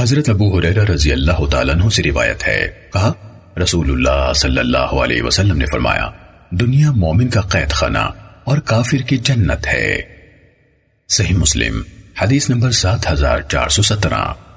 حضرت ابو حریرہ رضی اللہ تعالیٰ عنہ سے روایت ہے۔ کہا، رسول اللہ صلی اللہ علیہ وسلم نے فرمایا، دنیا مومن کا قید خانہ اور کافر کی جنت ہے۔ صحیح مسلم، حدیث نمبر سات ہزار چار سو سترہ۔